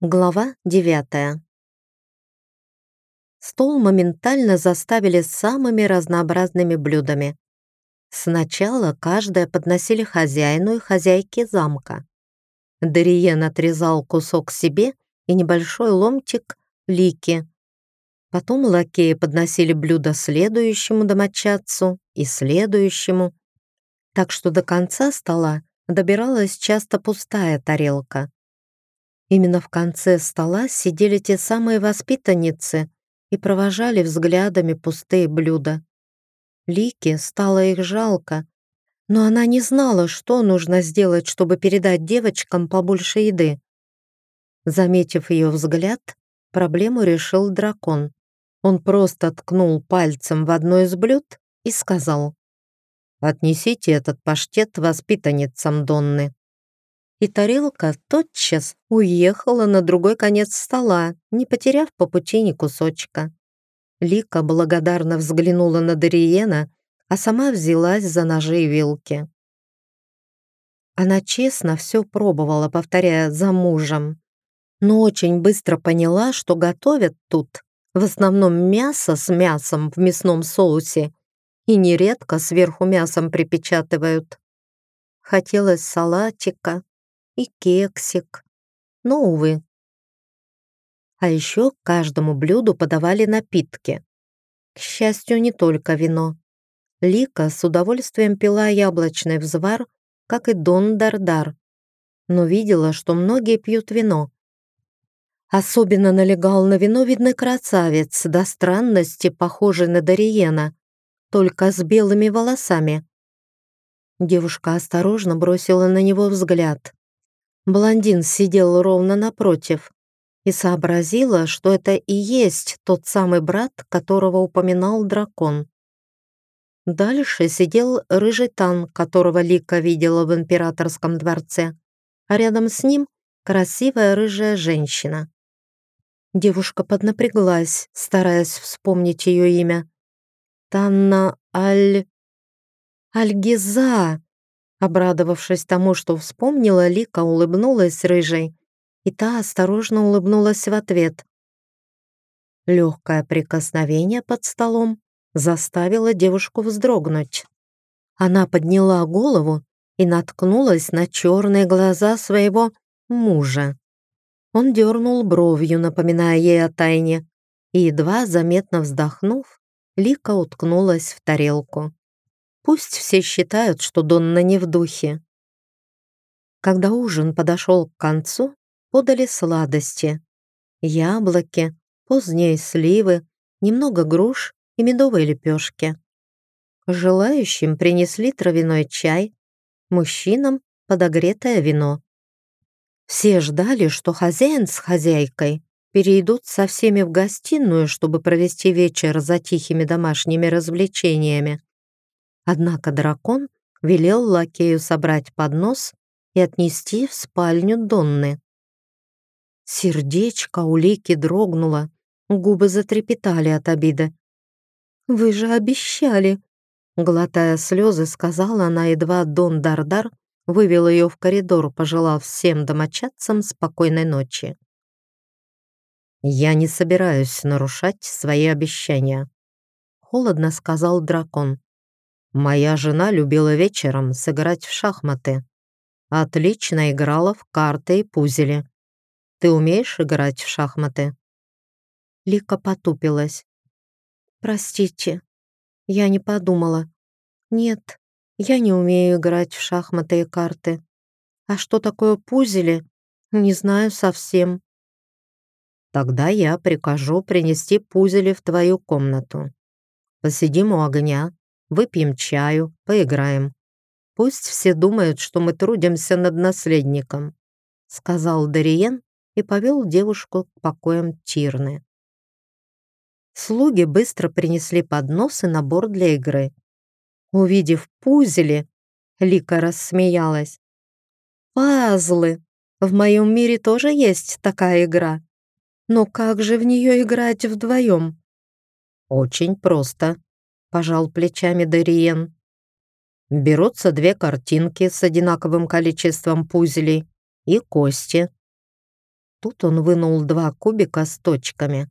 Глава девятая. Стол моментально заставили самыми разнообразными блюдами. Сначала каждое подносили хозяину и хозяйке замка. Дариен отрезал кусок себе и небольшой ломтик лики. Потом лакеи подносили блюдо следующему домочадцу и следующему, так что до конца стола добиралась часто пустая тарелка. Именно в конце стола сидели те самые воспитанницы и провожали взглядами пустые блюда. Лике стало их жалко, но она не знала, что нужно сделать, чтобы передать девочкам побольше еды. Заметив ее взгляд, проблему решил дракон. Он просто ткнул пальцем в одно из блюд и сказал «Отнесите этот паштет воспитанницам Донны» и тарелка тотчас уехала на другой конец стола, не потеряв по пути ни кусочка. Лика благодарно взглянула на Дариена, а сама взялась за ножи и вилки. Она честно все пробовала, повторяя «за мужем», но очень быстро поняла, что готовят тут в основном мясо с мясом в мясном соусе и нередко сверху мясом припечатывают. Хотелось салатика, и кексик. Но, увы. А еще к каждому блюду подавали напитки. К счастью, не только вино. Лика с удовольствием пила яблочный взвар, как и Дон Дардар, но видела, что многие пьют вино. Особенно налегал на вино видный красавец, до странности похожий на Дариена, только с белыми волосами. Девушка осторожно бросила на него взгляд. Блондин сидел ровно напротив и сообразила, что это и есть тот самый брат, которого упоминал дракон. Дальше сидел рыжий тан, которого Лика видела в императорском дворце, а рядом с ним красивая рыжая женщина. Девушка поднапряглась, стараясь вспомнить ее имя. Танна Аль... Альгиза! Обрадовавшись тому, что вспомнила, Лика улыбнулась рыжей, и та осторожно улыбнулась в ответ. Легкое прикосновение под столом заставило девушку вздрогнуть. Она подняла голову и наткнулась на черные глаза своего мужа. Он дернул бровью, напоминая ей о тайне, и, едва заметно вздохнув, Лика уткнулась в тарелку. Пусть все считают, что Донна не в духе. Когда ужин подошел к концу, подали сладости. Яблоки, поздние сливы, немного груш и медовые лепешки. Желающим принесли травяной чай, мужчинам подогретое вино. Все ждали, что хозяин с хозяйкой перейдут со всеми в гостиную, чтобы провести вечер за тихими домашними развлечениями. Однако дракон велел лакею собрать поднос и отнести в спальню Донны. Сердечко у Лики дрогнуло, губы затрепетали от обиды. «Вы же обещали!» Глотая слезы, сказала она, едва Дон Дардар вывел ее в коридор, пожелав всем домочадцам спокойной ночи. «Я не собираюсь нарушать свои обещания», — холодно сказал дракон. Моя жена любила вечером сыграть в шахматы. Отлично играла в карты и пузели. Ты умеешь играть в шахматы?» Лика потупилась. «Простите, я не подумала. Нет, я не умею играть в шахматы и карты. А что такое пузели, не знаю совсем». «Тогда я прикажу принести пузели в твою комнату. Посидим у огня, Выпьем чаю, поиграем. Пусть все думают, что мы трудимся над наследником», сказал Дариен и повел девушку к покоям Тирны. Слуги быстро принесли поднос и набор для игры. Увидев пузели, Лика рассмеялась. «Пазлы! В моем мире тоже есть такая игра. Но как же в нее играть вдвоем?» «Очень просто», пожал плечами Дериен. Берутся две картинки с одинаковым количеством пузелей и кости. Тут он вынул два кубика с точками.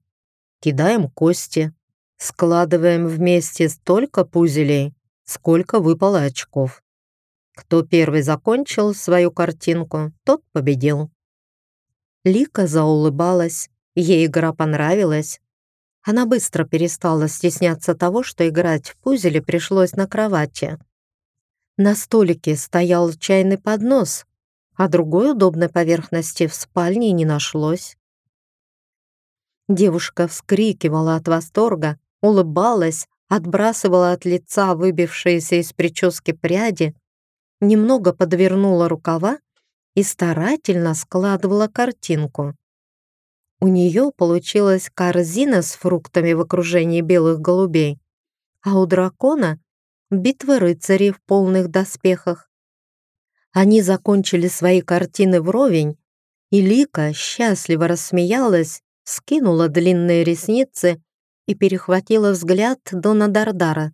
Кидаем кости, складываем вместе столько пузелей, сколько выпало очков. Кто первый закончил свою картинку, тот победил. Лика заулыбалась, ей игра понравилась. Она быстро перестала стесняться того, что играть в пузели пришлось на кровати. На столике стоял чайный поднос, а другой удобной поверхности в спальне не нашлось. Девушка вскрикивала от восторга, улыбалась, отбрасывала от лица выбившиеся из прически пряди, немного подвернула рукава и старательно складывала картинку. У нее получилась корзина с фруктами в окружении белых голубей, а у дракона — битва рыцарей в полных доспехах. Они закончили свои картины вровень, и Лика счастливо рассмеялась, скинула длинные ресницы и перехватила взгляд Дона Дардара.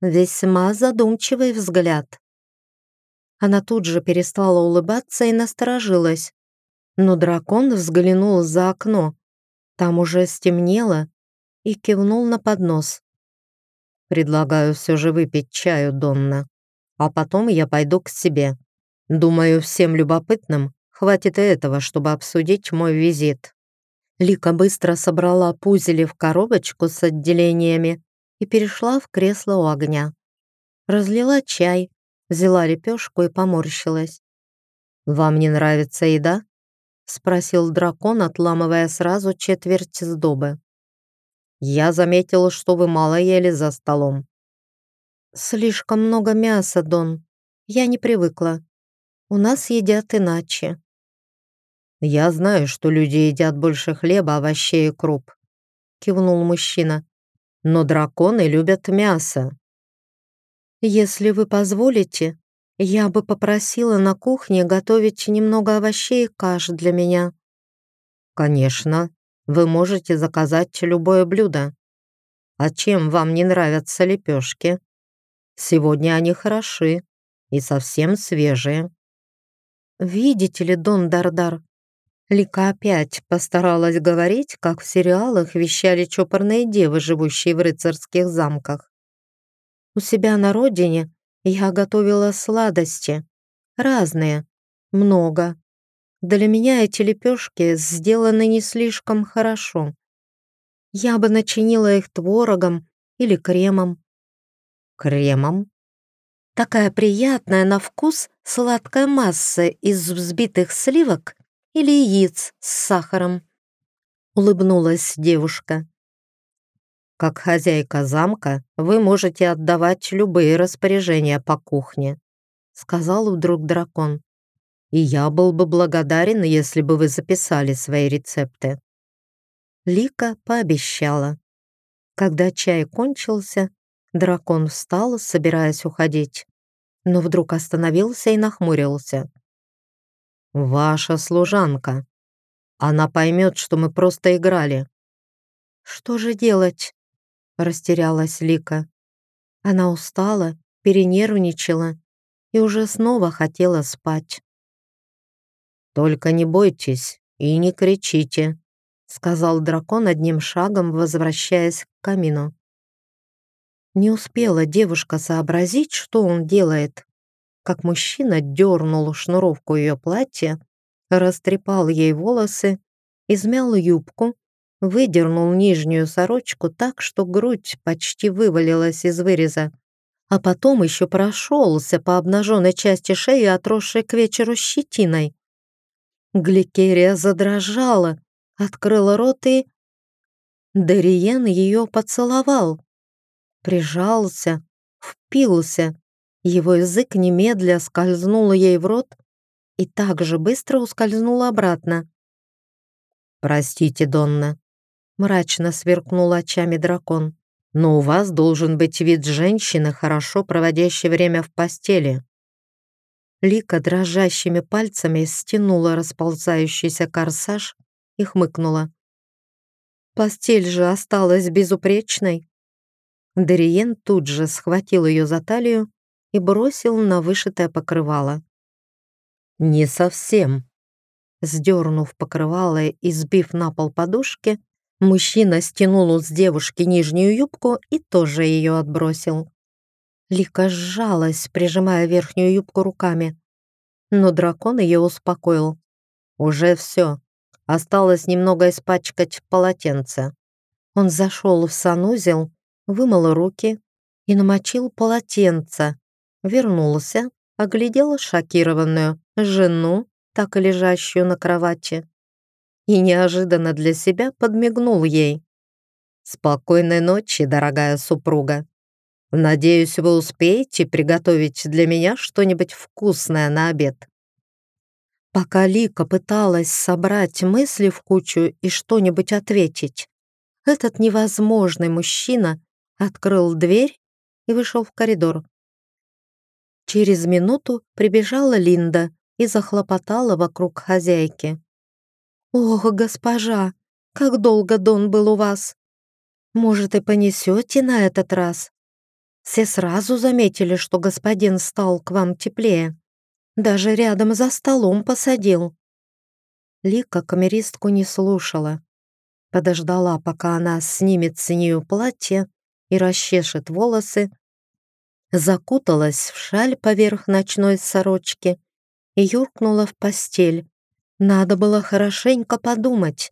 Весьма задумчивый взгляд. Она тут же перестала улыбаться и насторожилась. Но дракон взглянул за окно. Там уже стемнело и кивнул на поднос. «Предлагаю все же выпить чаю, Донна, а потом я пойду к себе. Думаю, всем любопытным хватит и этого, чтобы обсудить мой визит». Лика быстро собрала пузели в коробочку с отделениями и перешла в кресло у огня. Разлила чай, взяла лепешку и поморщилась. «Вам не нравится еда?» — спросил дракон, отламывая сразу четверть сдобы. «Я заметил, что вы мало ели за столом». «Слишком много мяса, Дон. Я не привыкла. У нас едят иначе». «Я знаю, что люди едят больше хлеба, овощей и круп», — кивнул мужчина. «Но драконы любят мясо». «Если вы позволите, я бы попросила на кухне готовить немного овощей и каш для меня». «Конечно, вы можете заказать любое блюдо. А чем вам не нравятся лепешки? Сегодня они хороши и совсем свежие». «Видите ли, Дон Дардар?» Лика опять постаралась говорить, как в сериалах вещали чопорные девы, живущие в рыцарских замках. У себя на родине я готовила сладости. Разные. Много. Для меня эти лепешки сделаны не слишком хорошо. Я бы начинила их творогом или кремом. Кремом? Такая приятная на вкус сладкая масса из взбитых сливок или яиц с сахаром. Улыбнулась девушка. Как хозяйка замка, вы можете отдавать любые распоряжения по кухне», сказал вдруг дракон. «И я был бы благодарен, если бы вы записали свои рецепты». Лика пообещала. Когда чай кончился, дракон встал, собираясь уходить, но вдруг остановился и нахмурился. «Ваша служанка. Она поймет, что мы просто играли». «Что же делать?» Растерялась Лика. Она устала, перенервничала и уже снова хотела спать. «Только не бойтесь и не кричите», сказал дракон одним шагом, возвращаясь к камину. Не успела девушка сообразить, что он делает, как мужчина дернул шнуровку ее платья, растрепал ей волосы, измял юбку выдернул нижнюю сорочку так, что грудь почти вывалилась из выреза, а потом еще прошелся по обнаженной части шеи, отросшей к вечеру щетиной. Гликерия задрожала, открыла рот и... Дариен ее поцеловал. Прижался, впился. Его язык немедля скользнул ей в рот и так же быстро ускользнул обратно. «Простите, Донна», мрачно сверкнул очами дракон. «Но у вас должен быть вид женщины, хорошо проводящей время в постели». Лика дрожащими пальцами стянула расползающийся корсаж и хмыкнула. «Постель же осталась безупречной». Дариен тут же схватил ее за талию и бросил на вышитое покрывало. «Не совсем», Сдернув покрывало и сбив на пол подушки, мужчина стянул с девушки нижнюю юбку и тоже ее отбросил. Лика сжалась, прижимая верхнюю юбку руками. Но дракон ее успокоил. «Уже все. Осталось немного испачкать полотенце». Он зашел в санузел, вымыл руки и намочил полотенце. Вернулся, оглядел шокированную жену, так и лежащую на кровати, и неожиданно для себя подмигнул ей. «Спокойной ночи, дорогая супруга. Надеюсь, вы успеете приготовить для меня что-нибудь вкусное на обед». Пока Лика пыталась собрать мысли в кучу и что-нибудь ответить, этот невозможный мужчина открыл дверь и вышел в коридор. Через минуту прибежала Линда и захлопотала вокруг хозяйки. «Ох, госпожа, как долго Дон был у вас! Может, и понесете на этот раз? Все сразу заметили, что господин стал к вам теплее. Даже рядом за столом посадил». Лика камеристку не слушала. Подождала, пока она снимет с нее платье и расчешет волосы, закуталась в шаль поверх ночной сорочки и юркнула в постель. Надо было хорошенько подумать,